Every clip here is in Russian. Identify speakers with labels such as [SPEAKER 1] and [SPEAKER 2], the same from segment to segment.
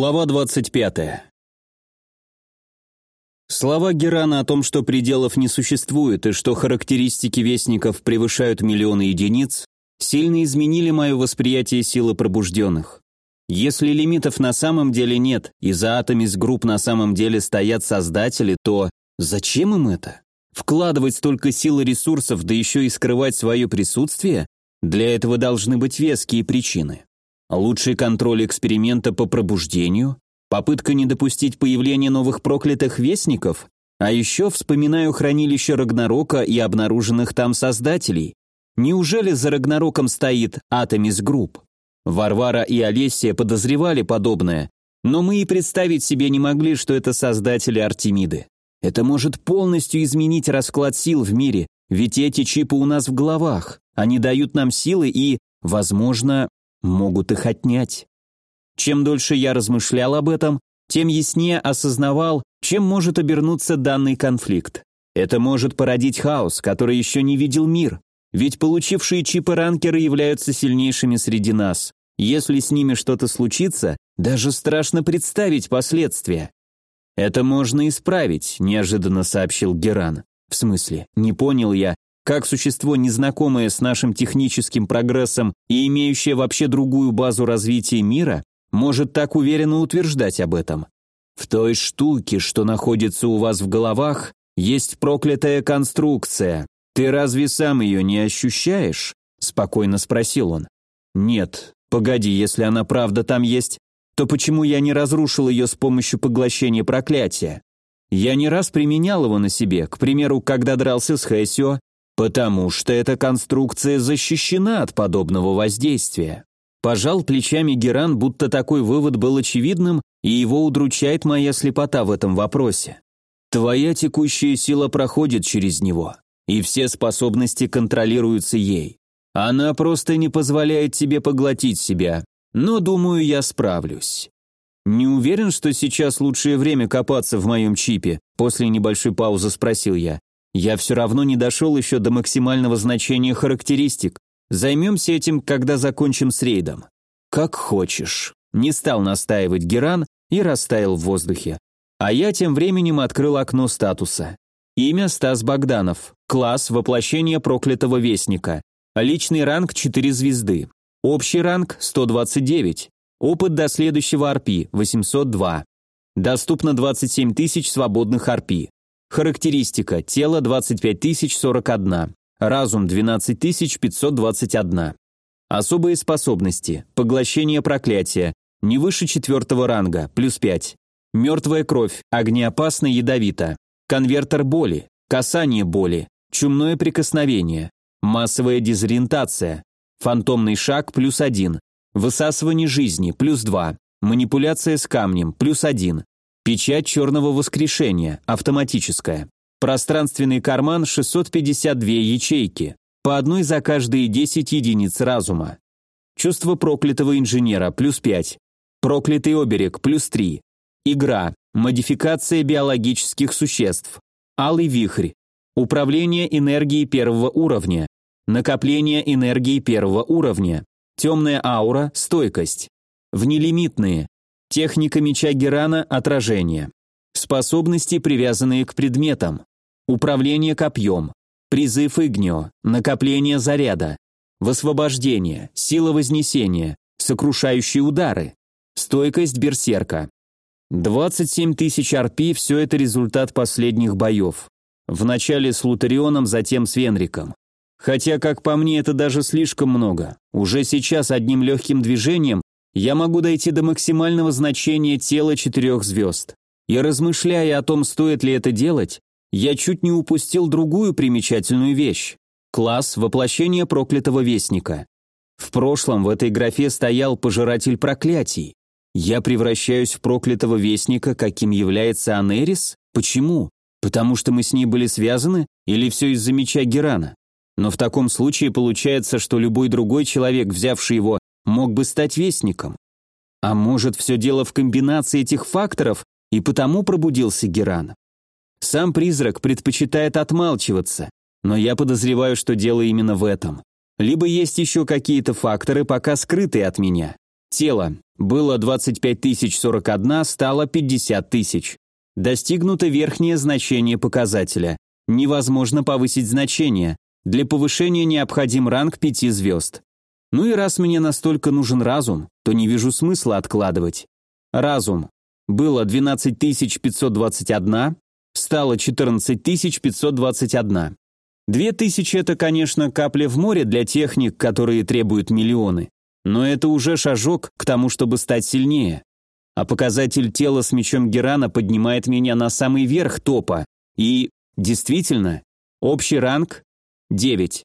[SPEAKER 1] Глава 25. Слова Герана о том, что пределов не существует и что характеристики вестников превышают миллионы единиц, сильно изменили мое восприятие силы пробужденных. Если лимитов на самом деле нет, и за атомис групп на самом деле стоят создатели, то зачем им это? Вкладывать столько сил и ресурсов, да еще и скрывать свое присутствие? Для этого должны быть веские причины. Лучший контроль эксперимента по пробуждению, попытка не допустить появления новых проклятых вестников, а еще вспоминаю хранилище Рагнарока и обнаруженных там создателей. Неужели за Рагнароком стоит Атомис Групп? Варвара и Олесия подозревали подобное, но мы и представить себе не могли, что это создатели Артемиды. Это может полностью изменить расклад сил в мире, ведь эти чипы у нас в головах. Они дают нам силы и, возможно, могут их отнять. Чем дольше я размышлял об этом, тем яснее осознавал, чем может обернуться данный конфликт. Это может породить хаос, который еще не видел мир, ведь получившие чипы ранкеры являются сильнейшими среди нас. Если с ними что-то случится, даже страшно представить последствия. «Это можно исправить», – неожиданно сообщил Геран. «В смысле? Не понял я, как существо, незнакомое с нашим техническим прогрессом и имеющее вообще другую базу развития мира, может так уверенно утверждать об этом? В той штуке, что находится у вас в головах, есть проклятая конструкция. Ты разве сам ее не ощущаешь? Спокойно спросил он. Нет. Погоди, если она правда там есть, то почему я не разрушил ее с помощью поглощения проклятия? Я не раз применял его на себе, к примеру, когда дрался с Хэсио Потому что эта конструкция защищена от подобного воздействия. Пожал плечами Геран, будто такой вывод был очевидным, и его удручает моя слепота в этом вопросе. Твоя текущая сила проходит через него, и все способности контролируются ей. Она просто не позволяет тебе поглотить себя, но, думаю, я справлюсь. Не уверен, что сейчас лучшее время копаться в моем чипе, после небольшой паузы спросил я. Я все равно не дошел еще до максимального значения характеристик. Займемся этим, когда закончим с рейдом. Как хочешь. Не стал настаивать Геран и растаял в воздухе. А я тем временем открыл окно статуса. Имя Стас Богданов. Класс воплощение проклятого вестника. Личный ранг 4 звезды. Общий ранг 129. Опыт до следующего арпи 802. Доступно 27 тысяч свободных арпи. Характеристика. Тело 25041. Разум 12521. Особые способности. Поглощение проклятия. Не выше четвертого ранга. Плюс 5. Мертвая кровь. Огнеопасно ядовито. Конвертер боли. Касание боли. Чумное прикосновение. Массовая дезориентация. Фантомный шаг плюс 1. Высасывание жизни плюс 2. Манипуляция с камнем плюс 1. Печать черного воскрешения, автоматическая. Пространственный карман 652 ячейки, по одной за каждые 10 единиц разума. Чувство проклятого инженера, плюс 5. Проклятый оберег, плюс 3. Игра, модификация биологических существ. Алый вихрь. Управление энергией первого уровня. Накопление энергии первого уровня. Темная аура, стойкость. Внелимитные. Техника меча Герана – отражение. Способности, привязанные к предметам. Управление копьем. Призыв Игнио. Накопление заряда. Высвобождение. Сила вознесения. Сокрушающие удары. Стойкость берсерка. 27 тысяч арпи – все это результат последних боев. Вначале с Лутарионом, затем с Венриком. Хотя, как по мне, это даже слишком много. Уже сейчас одним легким движением я могу дойти до максимального значения тела четырех звезд. И размышляя о том, стоит ли это делать, я чуть не упустил другую примечательную вещь. Класс воплощения проклятого вестника. В прошлом в этой графе стоял пожиратель проклятий. Я превращаюсь в проклятого вестника, каким является Анерис? Почему? Потому что мы с ней были связаны? Или все из-за меча Герана? Но в таком случае получается, что любой другой человек, взявший его мог бы стать вестником. А может, все дело в комбинации этих факторов, и потому пробудился Геран. Сам призрак предпочитает отмалчиваться, но я подозреваю, что дело именно в этом. Либо есть еще какие-то факторы, пока скрытые от меня. Тело. Было 25 тысяч 41, стало 50 тысяч. Достигнуто верхнее значение показателя. Невозможно повысить значение. Для повышения необходим ранг 5 звезд. Ну и раз мне настолько нужен разум, то не вижу смысла откладывать. Разум. Было 12 521, стало 14 521. Две тысячи – это, конечно, капля в море для техник, которые требуют миллионы. Но это уже шажок к тому, чтобы стать сильнее. А показатель тела с мечом Герана поднимает меня на самый верх топа. И, действительно, общий ранг – 9.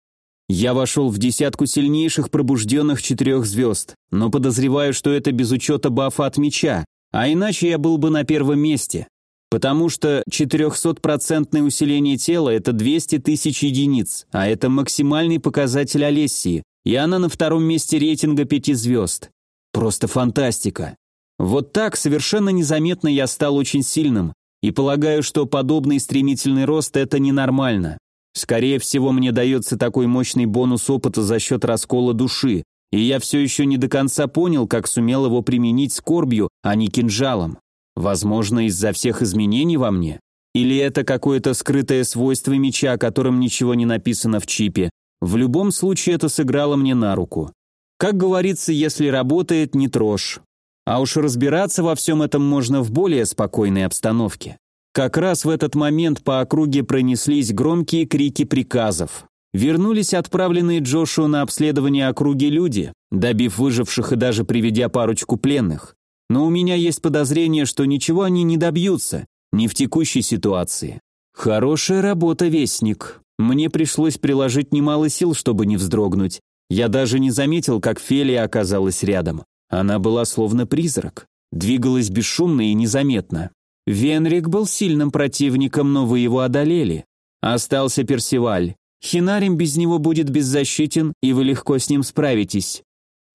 [SPEAKER 1] Я вошел в десятку сильнейших пробужденных четырех звезд, но подозреваю, что это без учета бафа от меча, а иначе я был бы на первом месте. Потому что 400% усиление тела – это 200 тысяч единиц, а это максимальный показатель Олессии, и она на втором месте рейтинга пяти звезд. Просто фантастика. Вот так совершенно незаметно я стал очень сильным, и полагаю, что подобный стремительный рост – это ненормально. Скорее всего, мне дается такой мощный бонус опыта за счет раскола души, и я все еще не до конца понял, как сумел его применить скорбью, а не кинжалом. Возможно, из-за всех изменений во мне? Или это какое-то скрытое свойство меча, о котором ничего не написано в чипе? В любом случае это сыграло мне на руку. Как говорится, если работает, не трожь. А уж разбираться во всем этом можно в более спокойной обстановке. Как раз в этот момент по округе пронеслись громкие крики приказов. Вернулись отправленные Джошуа на обследование округи люди, добив выживших и даже приведя парочку пленных. Но у меня есть подозрение, что ничего они не добьются, не в текущей ситуации. Хорошая работа, Вестник. Мне пришлось приложить немало сил, чтобы не вздрогнуть. Я даже не заметил, как Фелия оказалась рядом. Она была словно призрак. Двигалась бесшумно и незаметно. Венрик был сильным противником, но вы его одолели. Остался Персиваль. Хинарим без него будет беззащитен, и вы легко с ним справитесь.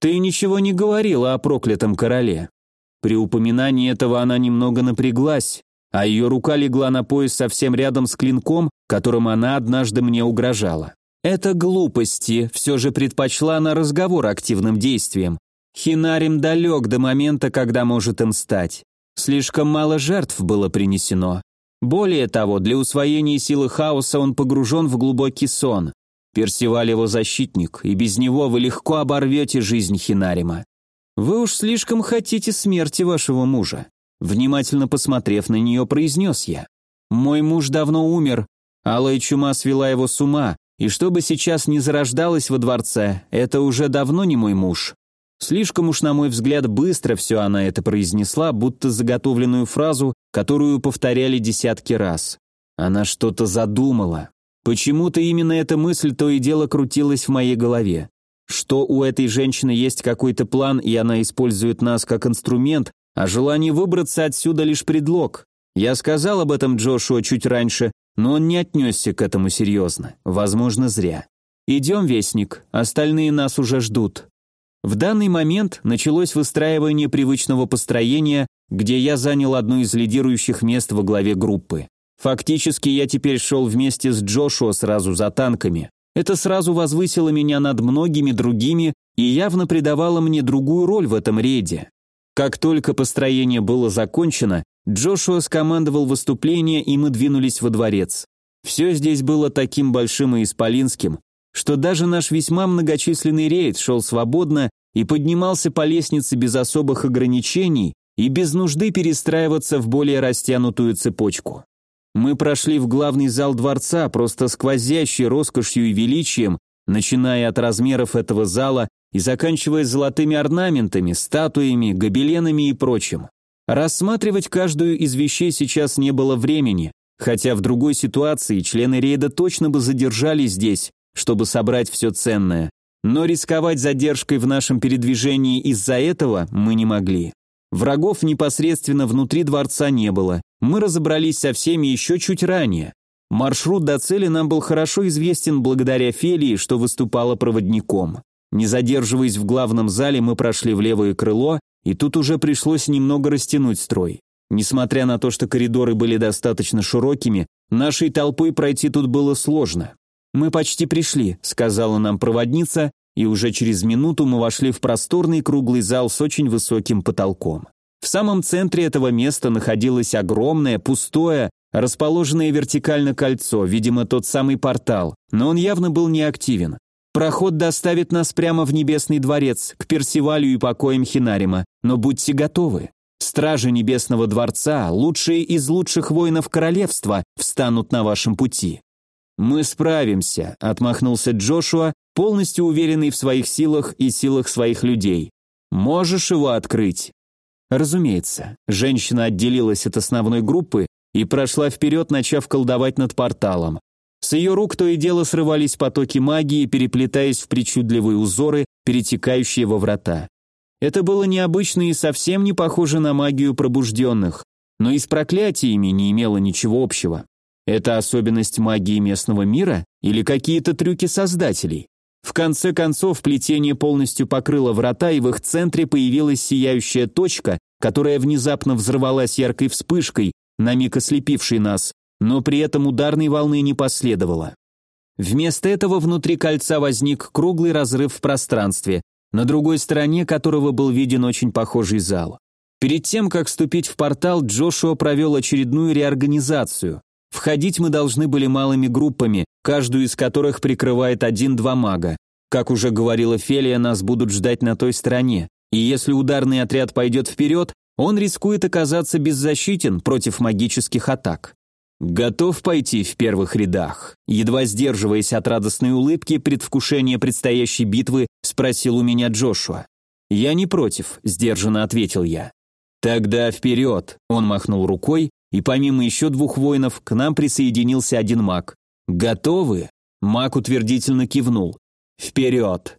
[SPEAKER 1] Ты ничего не говорила о проклятом короле. При упоминании этого она немного напряглась, а ее рука легла на пояс совсем рядом с клинком, которым она однажды мне угрожала. Это глупости, все же предпочла на разговор активным действием. Хинарим далек до момента, когда может им стать. Слишком мало жертв было принесено. Более того, для усвоения силы хаоса он погружен в глубокий сон. Персиваль его защитник, и без него вы легко оборвете жизнь Хинарима. «Вы уж слишком хотите смерти вашего мужа», внимательно посмотрев на нее, произнес я. «Мой муж давно умер, алая чума свела его с ума, и что бы сейчас ни зарождалось во дворце, это уже давно не мой муж». Слишком уж, на мой взгляд, быстро все она это произнесла, будто заготовленную фразу, которую повторяли десятки раз. Она что-то задумала. Почему-то именно эта мысль то и дело крутилась в моей голове что у этой женщины есть какой-то план, и она использует нас как инструмент, а желание выбраться отсюда лишь предлог. Я сказал об этом Джошуа чуть раньше, но он не отнесся к этому серьезно. Возможно, зря. «Идем, Вестник, остальные нас уже ждут». В данный момент началось выстраивание привычного построения, где я занял одно из лидирующих мест во главе группы. Фактически я теперь шел вместе с Джошуа сразу за танками. Это сразу возвысило меня над многими другими и явно придавало мне другую роль в этом рейде. Как только построение было закончено, Джошуа скомандовал выступление, и мы двинулись во дворец. Все здесь было таким большим и исполинским, что даже наш весьма многочисленный рейд шел свободно и поднимался по лестнице без особых ограничений и без нужды перестраиваться в более растянутую цепочку. Мы прошли в главный зал дворца, просто сквозящий роскошью и величием, начиная от размеров этого зала и заканчивая золотыми орнаментами, статуями, гобеленами и прочим. Рассматривать каждую из вещей сейчас не было времени, хотя в другой ситуации члены рейда точно бы задержались здесь, чтобы собрать все ценное. Но рисковать задержкой в нашем передвижении из-за этого мы не могли. Врагов непосредственно внутри дворца не было, мы разобрались со всеми еще чуть ранее. Маршрут до цели нам был хорошо известен благодаря Фелии, что выступала проводником. Не задерживаясь в главном зале, мы прошли в левое крыло, и тут уже пришлось немного растянуть строй. Несмотря на то, что коридоры были достаточно широкими, нашей толпой пройти тут было сложно. «Мы почти пришли», — сказала нам проводница, и уже через минуту мы вошли в просторный круглый зал с очень высоким потолком. В самом центре этого места находилось огромное, пустое, расположенное вертикально кольцо, видимо, тот самый портал, но он явно был неактивен. Проход доставит нас прямо в Небесный дворец, к Персивалю и покоям Хинарима, но будьте готовы. Стражи Небесного дворца, лучшие из лучших воинов королевства, встанут на вашем пути. Мы справимся, отмахнулся Джошуа, полностью уверенный в своих силах и силах своих людей. Можешь его открыть? Разумеется. Женщина отделилась от основной группы и прошла вперед, начав колдовать над порталом. С ее рук то и дело срывались потоки магии, переплетаясь в причудливые узоры, перетекающие во врата. Это было необычно и совсем не похоже на магию пробужденных, но и с проклятиями не имело ничего общего. Это особенность магии местного мира или какие-то трюки создателей? В конце концов, плетение полностью покрыло врата, и в их центре появилась сияющая точка, которая внезапно взорвалась яркой вспышкой, на миг ослепившей нас, но при этом ударной волны не последовало. Вместо этого внутри кольца возник круглый разрыв в пространстве, на другой стороне которого был виден очень похожий зал. Перед тем, как вступить в портал, Джошуа провел очередную реорганизацию. Входить мы должны были малыми группами, каждую из которых прикрывает один-два мага. Как уже говорила Фелия, нас будут ждать на той стороне, и если ударный отряд пойдет вперед, он рискует оказаться беззащитен против магических атак. «Готов пойти в первых рядах?» Едва сдерживаясь от радостной улыбки, предвкушения предстоящей битвы, спросил у меня Джошуа. «Я не против», — сдержанно ответил я. «Тогда вперед!» — он махнул рукой, и помимо еще двух воинов, к нам присоединился один маг. «Готовы?» Маг утвердительно кивнул. «Вперед!»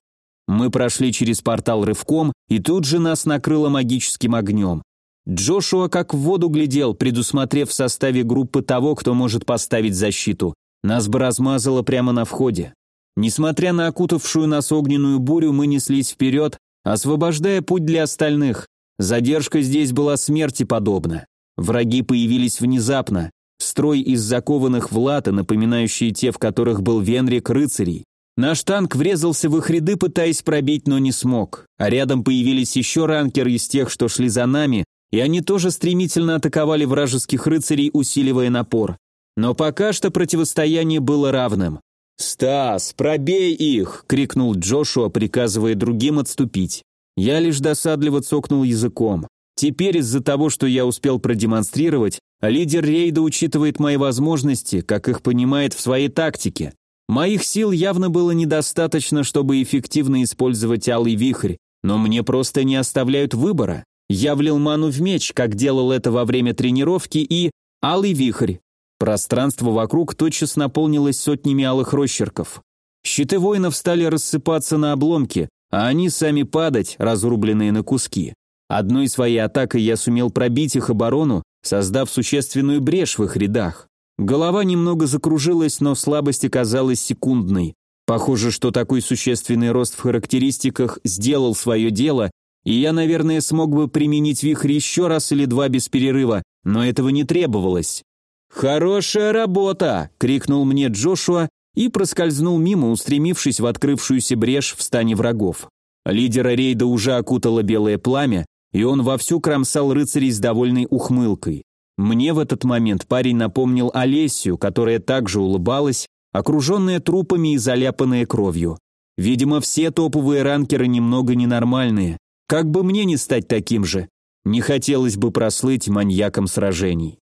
[SPEAKER 1] Мы прошли через портал рывком, и тут же нас накрыло магическим огнем. Джошуа как в воду глядел, предусмотрев в составе группы того, кто может поставить защиту. Нас бы размазало прямо на входе. Несмотря на окутавшую нас огненную бурю, мы неслись вперед, освобождая путь для остальных. Задержка здесь была смерти подобна. Враги появились внезапно. Строй из закованных в латы, напоминающие те, в которых был Венрик рыцарей. Наш танк врезался в их ряды, пытаясь пробить, но не смог. А рядом появились еще ранкеры из тех, что шли за нами, и они тоже стремительно атаковали вражеских рыцарей, усиливая напор. Но пока что противостояние было равным. «Стас, пробей их!» — крикнул Джошуа, приказывая другим отступить. Я лишь досадливо цокнул языком. Теперь из-за того, что я успел продемонстрировать, лидер рейда учитывает мои возможности, как их понимает в своей тактике. Моих сил явно было недостаточно, чтобы эффективно использовать алый вихрь, но мне просто не оставляют выбора. Я влил ману в меч, как делал это во время тренировки, и... Алый вихрь. Пространство вокруг тотчас наполнилось сотнями алых росчерков. Щиты воинов стали рассыпаться на обломки, а они сами падать, разрубленные на куски. Одной своей атакой я сумел пробить их оборону, создав существенную брешь в их рядах. Голова немного закружилась, но слабость оказалась секундной. Похоже, что такой существенный рост в характеристиках сделал свое дело, и я, наверное, смог бы применить вихрь еще раз или два без перерыва, но этого не требовалось. «Хорошая работа!» — крикнул мне Джошуа и проскользнул мимо, устремившись в открывшуюся брешь в стане врагов. Лидера рейда уже окутало белое пламя, и он вовсю кромсал рыцарей с довольной ухмылкой. Мне в этот момент парень напомнил Олесию, которая также улыбалась, окруженная трупами и заляпанная кровью. Видимо, все топовые ранкеры немного ненормальные, как бы мне не стать таким же? Не хотелось бы прослыть маньяком сражений.